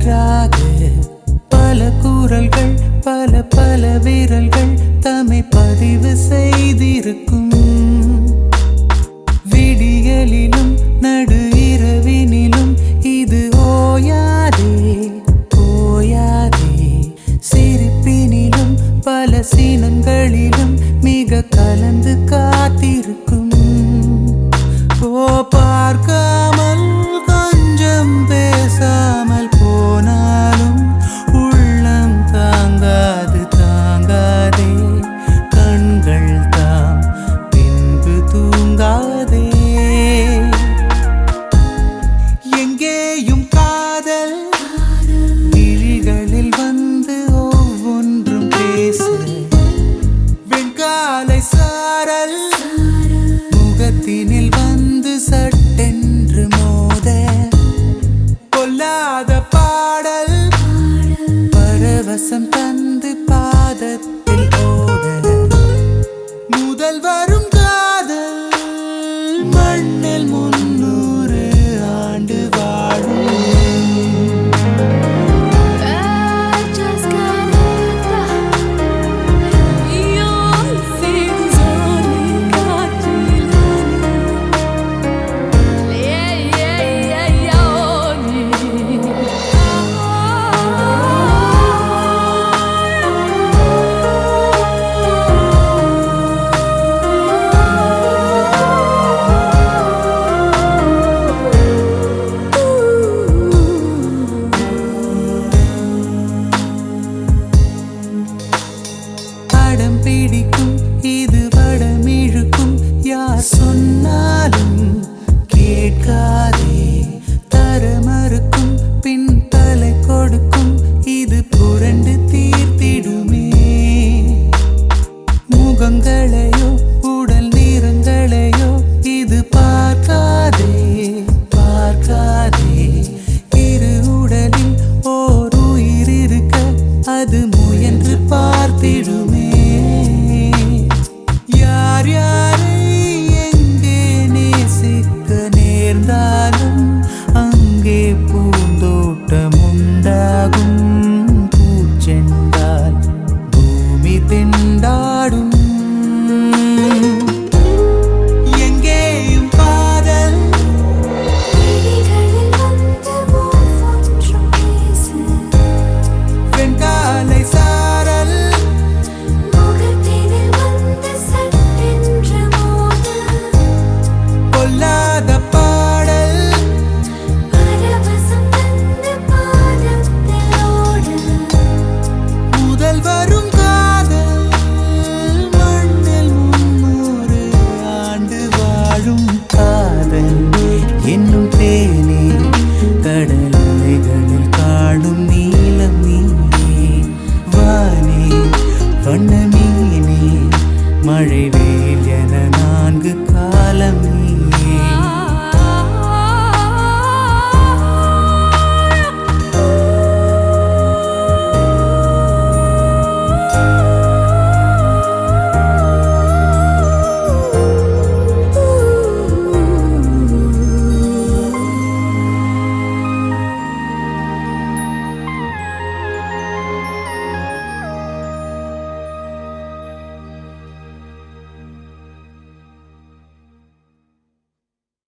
ஒன்றாக பல குரல்கள் பல பல விரல்கள் தம்மை பதிவு செய்திருக்கும். விடியலிலும் நடு இரவினிலும் இது ஓயாதே ஓயாதே. சிரிப்பினிலும் பல சீனங்களிலும் மிக கலந்து Sometimes. ரெண்டு பின்